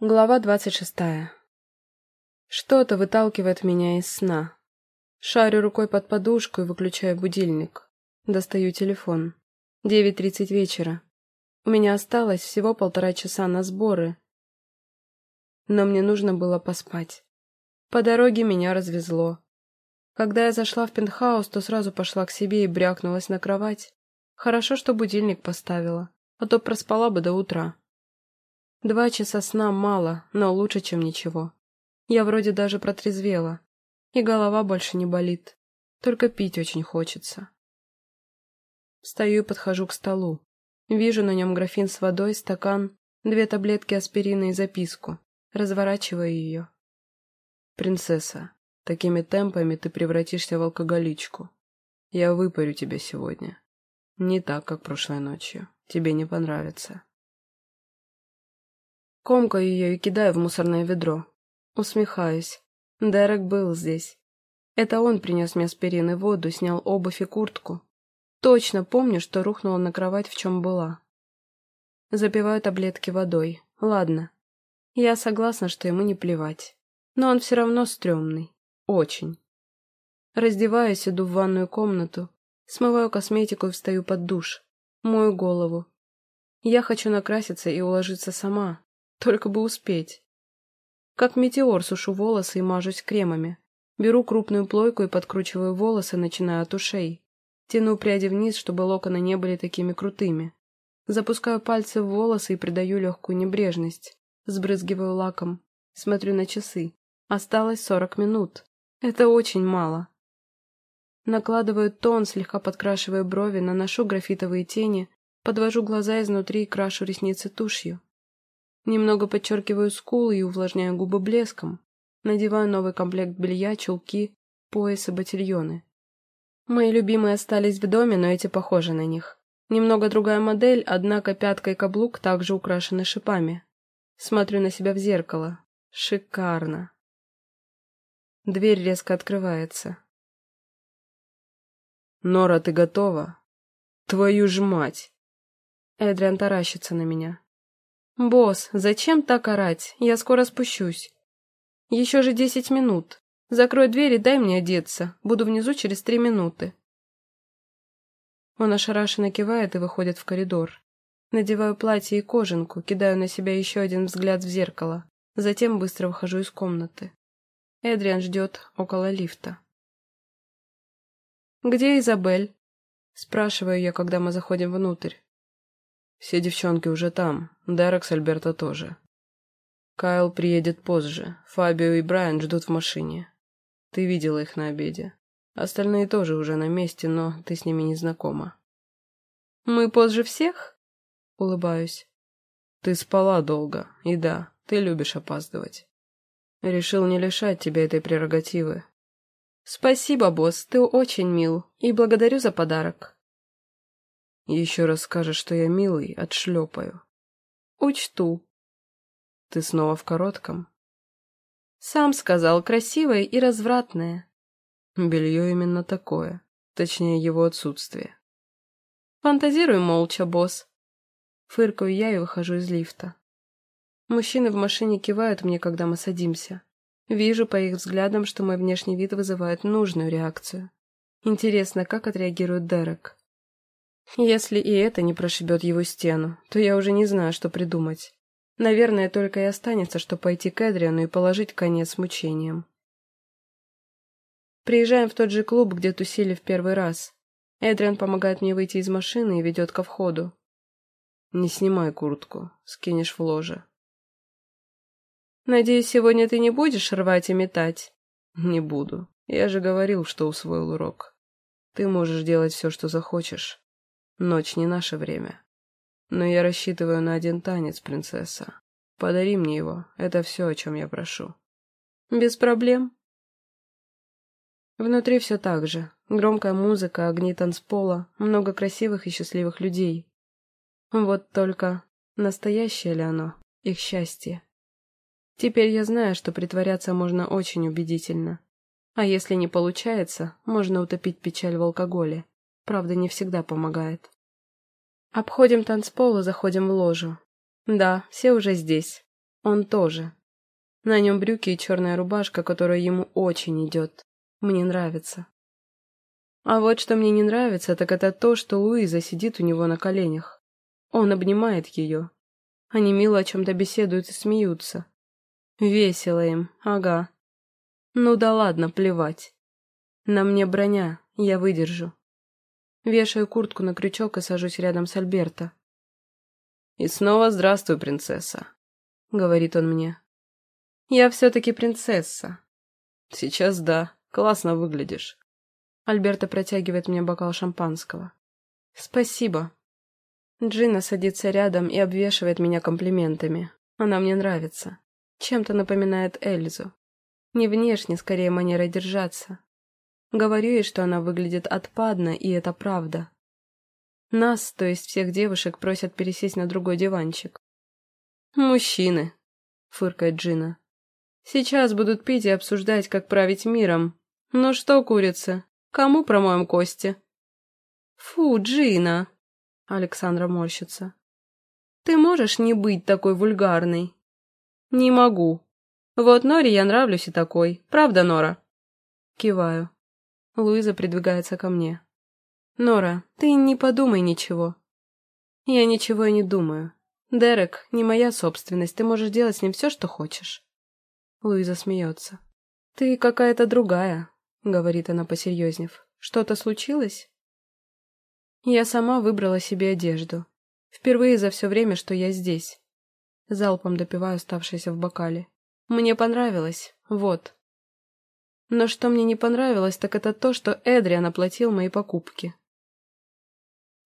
Глава двадцать шестая. Что-то выталкивает меня из сна. Шарю рукой под подушку и выключаю будильник. Достаю телефон. Девять тридцать вечера. У меня осталось всего полтора часа на сборы. Но мне нужно было поспать. По дороге меня развезло. Когда я зашла в пентхаус, то сразу пошла к себе и брякнулась на кровать. Хорошо, что будильник поставила, а то проспала бы до утра. Два часа сна мало, но лучше, чем ничего. Я вроде даже протрезвела, и голова больше не болит, только пить очень хочется. Встаю и подхожу к столу. Вижу на нем графин с водой, стакан, две таблетки аспирина и записку. Разворачиваю ее. «Принцесса, такими темпами ты превратишься в алкоголичку. Я выпарю тебя сегодня. Не так, как прошлой ночью. Тебе не понравится». Комкаю ее и кидаю в мусорное ведро. Усмехаюсь. Дерек был здесь. Это он принес мне аспирин и воду, снял обувь и куртку. Точно помню, что рухнула на кровать, в чем была. Запиваю таблетки водой. Ладно. Я согласна, что ему не плевать. Но он все равно стрёмный. Очень. Раздеваюсь, иду в ванную комнату, смываю косметику и встаю под душ. Мою голову. Я хочу накраситься и уложиться сама, только бы успеть. Как метеор сушу волосы и мажусь кремами. Беру крупную плойку и подкручиваю волосы, начиная от ушей. Тяну пряди вниз, чтобы локоны не были такими крутыми. Запускаю пальцы в волосы и придаю легкую небрежность. Сбрызгиваю лаком. Смотрю на часы. Осталось сорок минут. Это очень мало. Накладываю тон, слегка подкрашиваю брови, наношу графитовые тени, подвожу глаза изнутри и крашу ресницы тушью. Немного подчеркиваю скулы и увлажняю губы блеском. Надеваю новый комплект белья, чулки, пояс и ботильоны. Мои любимые остались в доме, но эти похожи на них. Немного другая модель, однако пятка и каблук также украшены шипами. Смотрю на себя в зеркало. Шикарно. Дверь резко открывается. «Нора, ты готова?» «Твою ж мать!» Эдриан таращится на меня. «Босс, зачем так орать? Я скоро спущусь. Еще же десять минут. Закрой дверь и дай мне одеться. Буду внизу через три минуты». Он ошарашенно кивает и выходит в коридор. Надеваю платье и кожанку, кидаю на себя еще один взгляд в зеркало. Затем быстро выхожу из комнаты. Эдриан ждет около лифта. «Где Изабель?» Спрашиваю я, когда мы заходим внутрь. Все девчонки уже там, Дерек с Альберто тоже. Кайл приедет позже, Фабио и Брайан ждут в машине. Ты видела их на обеде. Остальные тоже уже на месте, но ты с ними не знакома. «Мы позже всех?» — улыбаюсь. «Ты спала долго, и да, ты любишь опаздывать. Решил не лишать тебя этой прерогативы». «Спасибо, босс, ты очень мил, и благодарю за подарок». Еще раз скажешь, что я милый, отшлепаю. Учту. Ты снова в коротком? Сам сказал, красивое и развратное. Белье именно такое, точнее его отсутствие. Фантазируй молча, босс. Фыркаю я и выхожу из лифта. Мужчины в машине кивают мне, когда мы садимся. Вижу по их взглядам, что мой внешний вид вызывает нужную реакцию. Интересно, как отреагирует Дерек. Если и это не прошибет его стену, то я уже не знаю, что придумать. Наверное, только и останется, что пойти к Эдриану и положить конец мучениям. Приезжаем в тот же клуб, где тусили в первый раз. Эдриан помогает мне выйти из машины и ведет ко входу. «Не снимай куртку, скинешь в ложе». «Надеюсь, сегодня ты не будешь рвать и метать?» «Не буду. Я же говорил, что усвоил урок. Ты можешь делать все, что захочешь, Ночь не наше время. Но я рассчитываю на один танец, принцесса. Подари мне его, это все, о чем я прошу. Без проблем. Внутри все так же. Громкая музыка, огни танцпола, много красивых и счастливых людей. Вот только настоящее ли оно, их счастье? Теперь я знаю, что притворяться можно очень убедительно. А если не получается, можно утопить печаль в алкоголе. Правда, не всегда помогает. Обходим танцпол и заходим в ложу. Да, все уже здесь. Он тоже. На нем брюки и черная рубашка, которая ему очень идет. Мне нравится. А вот что мне не нравится, так это то, что Луиза сидит у него на коленях. Он обнимает ее. Они мило о чем-то беседуют и смеются. Весело им, ага. Ну да ладно, плевать. На мне броня, я выдержу. Вешаю куртку на крючок и сажусь рядом с Альберто. «И снова здравствуй, принцесса», — говорит он мне. «Я все-таки принцесса». «Сейчас да, классно выглядишь». Альберто протягивает мне бокал шампанского. «Спасибо». Джина садится рядом и обвешивает меня комплиментами. Она мне нравится. Чем-то напоминает Эльзу. Не внешне, скорее манерой держаться. Говорю ей, что она выглядит отпадно, и это правда. Нас, то есть всех девушек, просят пересесть на другой диванчик. «Мужчины», — фыркает Джина. «Сейчас будут пить и обсуждать, как править миром. Ну что, курица, кому промоем кости?» «Фу, Джина!» — Александра морщится. «Ты можешь не быть такой вульгарной?» «Не могу. Вот Норе я нравлюсь и такой. Правда, Нора?» Киваю. Луиза придвигается ко мне. «Нора, ты не подумай ничего». «Я ничего и не думаю. Дерек не моя собственность, ты можешь делать с ним все, что хочешь». Луиза смеется. «Ты какая-то другая», — говорит она, посерьезнев. «Что-то случилось?» Я сама выбрала себе одежду. Впервые за все время, что я здесь. Залпом допиваю оставшееся в бокале. Мне понравилось. Вот. Но что мне не понравилось, так это то, что Эдриан оплатил мои покупки.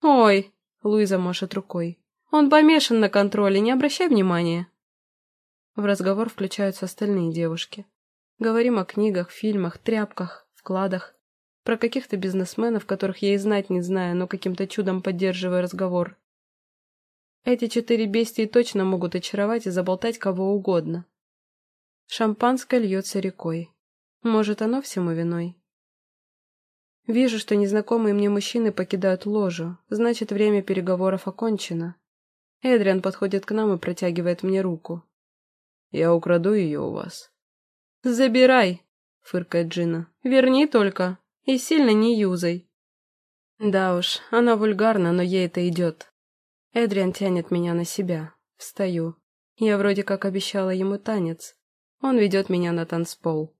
«Ой!» — Луиза машет рукой. «Он помешан на контроле, не обращай внимания!» В разговор включаются остальные девушки. Говорим о книгах, фильмах, тряпках, вкладах, про каких-то бизнесменов, которых я и знать не знаю, но каким-то чудом поддерживаю разговор. Эти четыре бестии точно могут очаровать и заболтать кого угодно. Шампанское льется рекой. Может, оно всему виной? Вижу, что незнакомые мне мужчины покидают ложу, значит, время переговоров окончено. Эдриан подходит к нам и протягивает мне руку. «Я украду ее у вас». «Забирай!» — фыркает Джина. «Верни только, и сильно не юзай». Да уж, она вульгарна, но ей это идет. Эдриан тянет меня на себя. Встаю. Я вроде как обещала ему танец. Он ведет меня на танцпол.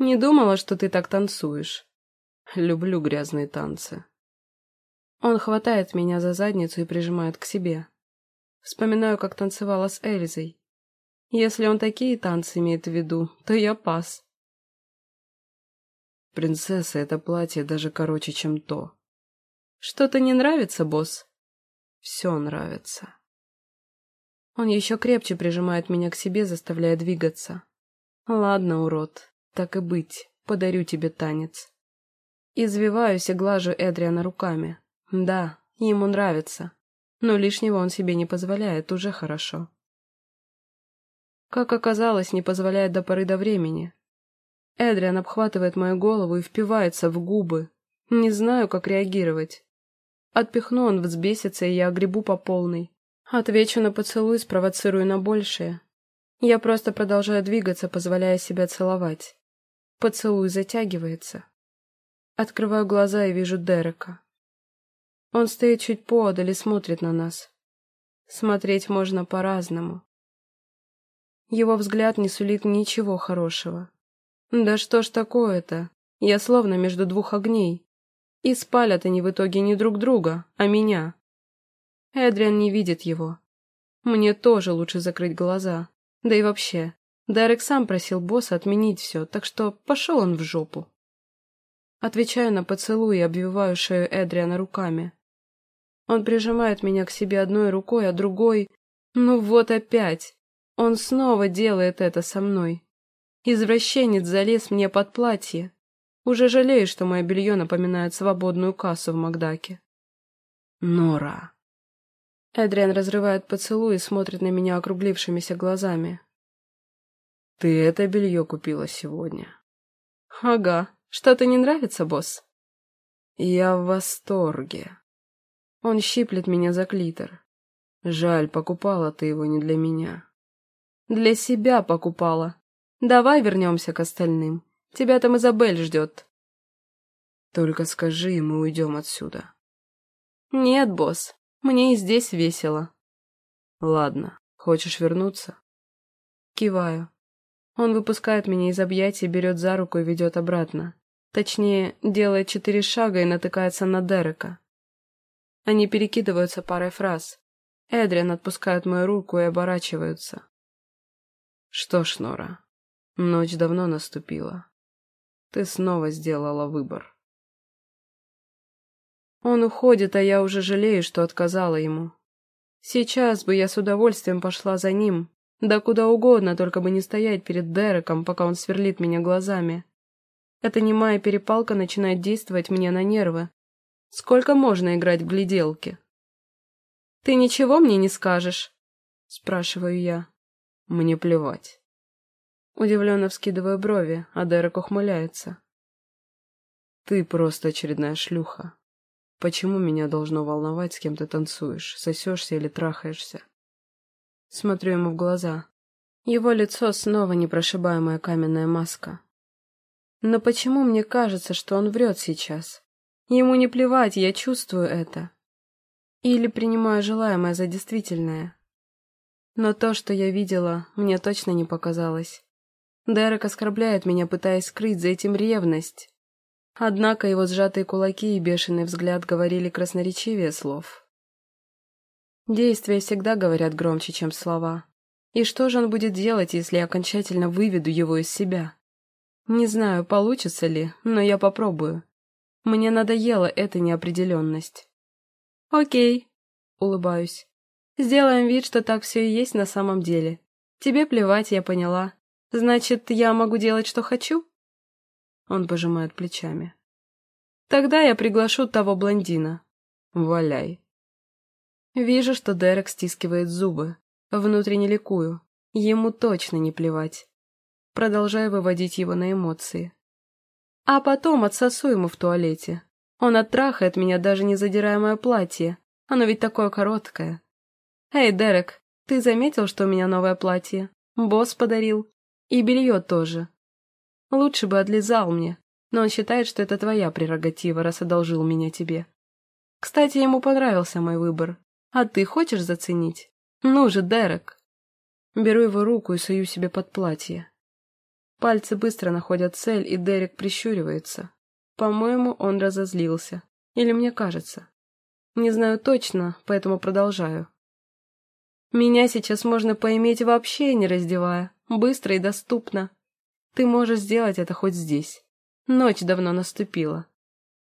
Не думала, что ты так танцуешь. Люблю грязные танцы. Он хватает меня за задницу и прижимает к себе. Вспоминаю, как танцевала с Эльзой. Если он такие танцы имеет в виду, то я пас. Принцесса, это платье даже короче, чем то. Что-то не нравится, босс? Все нравится. Он еще крепче прижимает меня к себе, заставляя двигаться. Ладно, урод, так и быть, подарю тебе танец. Извиваюсь и глажу Эдриана руками. Да, ему нравится. Но лишнего он себе не позволяет, уже хорошо. Как оказалось, не позволяет до поры до времени. Эдриан обхватывает мою голову и впивается в губы. Не знаю, как реагировать. Отпихну, он взбесится, и я огребу по полной. Отвечу на поцелуй, спровоцирую на большее. Я просто продолжаю двигаться, позволяя себя целовать. Поцелуй затягивается. Открываю глаза и вижу Дерека. Он стоит чуть поодаль и смотрит на нас. Смотреть можно по-разному. Его взгляд не сулит ничего хорошего. Да что ж такое-то? Я словно между двух огней. И спалят они в итоге не друг друга, а меня. Эдриан не видит его. Мне тоже лучше закрыть глаза. Да и вообще, Дерек сам просил босса отменить все, так что пошел он в жопу. Отвечаю на поцелуй и обвиваю шею Эдриана руками. Он прижимает меня к себе одной рукой, а другой... Ну вот опять! Он снова делает это со мной. Извращенец залез мне под платье. Уже жалею, что мое белье напоминает свободную кассу в Макдаке. Нора. Эдриан разрывает поцелуй и смотрит на меня округлившимися глазами. Ты это белье купила сегодня. Ага. Что-то не нравится, босс? Я в восторге. Он щиплет меня за клитор. Жаль, покупала ты его не для меня. Для себя покупала. Давай вернемся к остальным. Тебя там Изабель ждет. Только скажи, и мы уйдем отсюда. Нет, босс, мне и здесь весело. Ладно, хочешь вернуться? Киваю. Он выпускает меня из объятий, берет за руку и ведет обратно. Точнее, делает четыре шага и натыкается на Дерека. Они перекидываются парой фраз. Эдриан отпускает мою руку и оборачиваются. Что ж, Нора, ночь давно наступила. Ты снова сделала выбор. Он уходит, а я уже жалею, что отказала ему. Сейчас бы я с удовольствием пошла за ним, да куда угодно, только бы не стоять перед Дереком, пока он сверлит меня глазами. Эта немая перепалка начинает действовать мне на нервы. Сколько можно играть в гляделки? «Ты ничего мне не скажешь?» — спрашиваю я. «Мне плевать». Удивленно вскидываю брови, а Дерек ухмыляется. «Ты просто очередная шлюха. Почему меня должно волновать, с кем ты танцуешь, сосешься или трахаешься?» Смотрю ему в глаза. Его лицо снова непрошибаемая каменная маска. Но почему мне кажется, что он врет сейчас? Ему не плевать, я чувствую это. Или принимаю желаемое за действительное. Но то, что я видела, мне точно не показалось. Дерек оскорбляет меня, пытаясь скрыть за этим ревность. Однако его сжатые кулаки и бешеный взгляд говорили красноречивее слов. Действия всегда говорят громче, чем слова. И что же он будет делать, если я окончательно выведу его из себя? Не знаю, получится ли, но я попробую. Мне надоела эта неопределенность. «Окей», — улыбаюсь. «Сделаем вид, что так все и есть на самом деле. Тебе плевать, я поняла. Значит, я могу делать, что хочу?» Он пожимает плечами. «Тогда я приглашу того блондина. Валяй». Вижу, что Дерек стискивает зубы. Внутренне ликую. Ему точно не плевать. Продолжаю выводить его на эмоции. А потом отсосу ему в туалете. Он оттрахает меня, даже не задирая мое платье. Оно ведь такое короткое. Эй, Дерек, ты заметил, что у меня новое платье? Босс подарил. И белье тоже. Лучше бы отлизал мне, но он считает, что это твоя прерогатива, раз одолжил меня тебе. Кстати, ему понравился мой выбор. А ты хочешь заценить? Ну же, Дерек. Беру его руку и сую себе под платье. Пальцы быстро находят цель, и Дерек прищуривается. По-моему, он разозлился. Или мне кажется. Не знаю точно, поэтому продолжаю. Меня сейчас можно поиметь вообще не раздевая, быстро и доступно. Ты можешь сделать это хоть здесь. Ночь давно наступила.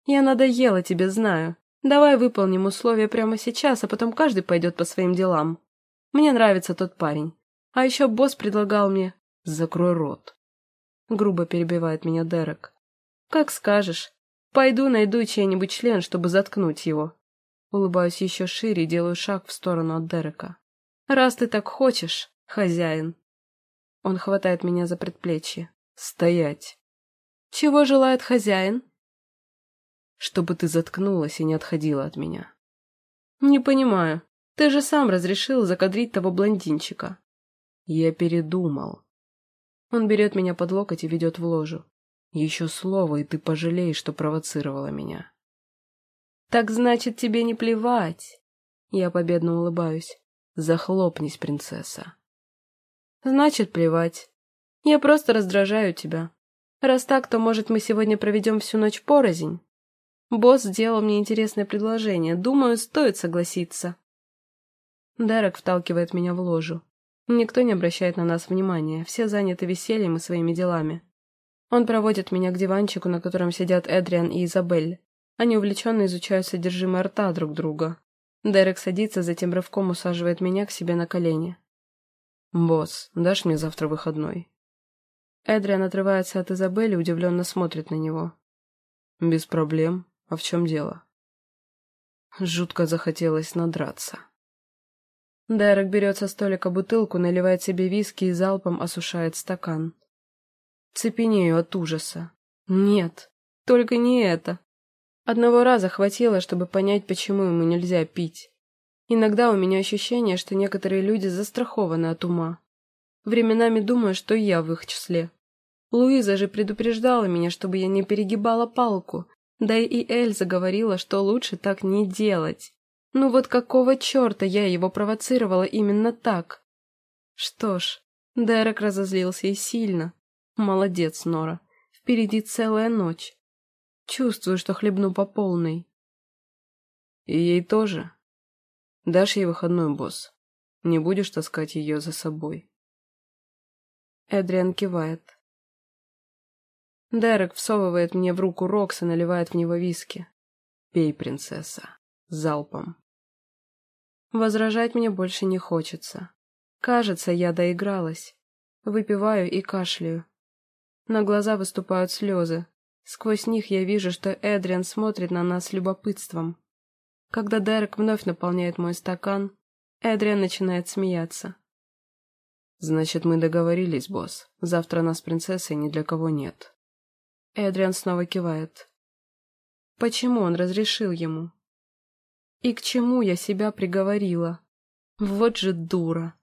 Я надоела тебе, знаю. Давай выполним условия прямо сейчас, а потом каждый пойдет по своим делам. Мне нравится тот парень. А еще босс предлагал мне... Закрой рот. Грубо перебивает меня Дерек. «Как скажешь. Пойду найду чей-нибудь член, чтобы заткнуть его». Улыбаюсь еще шире и делаю шаг в сторону от Дерека. «Раз ты так хочешь, хозяин». Он хватает меня за предплечье. «Стоять!» «Чего желает хозяин?» «Чтобы ты заткнулась и не отходила от меня». «Не понимаю. Ты же сам разрешил закадрить того блондинчика». «Я передумал». Он берет меня под локоть и ведет в ложу. Еще слово, и ты пожалеешь, что провоцировала меня. Так значит, тебе не плевать. Я победно улыбаюсь. Захлопнись, принцесса. Значит, плевать. Я просто раздражаю тебя. Раз так, то, может, мы сегодня проведем всю ночь порознь? Босс сделал мне интересное предложение. Думаю, стоит согласиться. Дерек вталкивает меня в ложу. Никто не обращает на нас внимания, все заняты весельем и своими делами. Он проводит меня к диванчику, на котором сидят Эдриан и Изабель. Они увлеченно изучают содержимое рта друг друга. Дерек садится, затем рывком усаживает меня к себе на колени. «Босс, дашь мне завтра выходной?» Эдриан отрывается от Изабелли и удивленно смотрит на него. «Без проблем. А в чем дело?» Жутко захотелось надраться. Дерек берет со столика бутылку, наливает себе виски и залпом осушает стакан. Цепенею от ужаса. Нет, только не это. Одного раза хватило, чтобы понять, почему ему нельзя пить. Иногда у меня ощущение, что некоторые люди застрахованы от ума. Временами думаю, что я в их числе. Луиза же предупреждала меня, чтобы я не перегибала палку, да и Эльза говорила, что лучше так не делать. Ну вот какого черта я его провоцировала именно так? Что ж, Дерек разозлился и сильно. Молодец, Нора. Впереди целая ночь. Чувствую, что хлебну по полной. И ей тоже. Дашь ей выходной, босс. Не будешь таскать ее за собой. Эдриан кивает. Дерек всовывает мне в руку Рокс и наливает в него виски. Пей, принцесса. Залпом. Возражать мне больше не хочется. Кажется, я доигралась. Выпиваю и кашляю. На глаза выступают слезы. Сквозь них я вижу, что Эдриан смотрит на нас с любопытством. Когда Дерек вновь наполняет мой стакан, Эдриан начинает смеяться. «Значит, мы договорились, босс. Завтра нас принцессой ни для кого нет». Эдриан снова кивает. Почему он разрешил ему? И к чему я себя приговорила? Вот же дура.